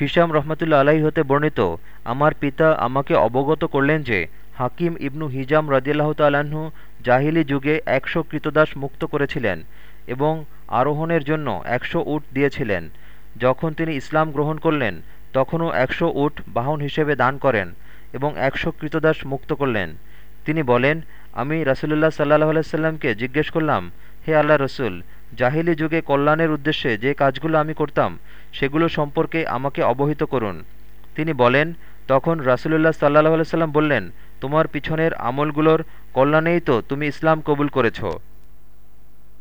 হিসাম রহমতুল্লা আলাহি হতে বর্ণিত, আমার পিতা আমাকে অবগত করলেন যে, হাকিম ইবনু হিজাম রদিয়াল্লাহ তাল্লাহ্ন জাহিলি যুগে একশো কৃতদাস মুক্ত করেছিলেন এবং আরোহণের জন্য একশো উট দিয়েছিলেন। যখন তিনি ইসলাম গ্রহণ করলেন, তখনও একশো উট বাহন হিসেবে দান করেন এবং একশো কৃতদাস মুক্ত করলেন। তিনি বলেন, আমি রাসুলুল্লাহ সাল্লাহ আলাইসাল্লামকে জিজ্ঞেস করলাম, হে আল্লাহ রসুল জাহিলি যুগে কল্যাণের উদ্দেশ্যে যে কাজগুলো আমি করতাম, সেগুলো সম্পর্কে আমাকে অবহিত করুন। তিনি বলেন, তখন রাসুলুল্লাহ সাল্লাহ সাল্লাম বললেন, তোমার পিছনের আমলগুলোর কল্যাণেই তো তুমি ইসলাম কবুল করেছ।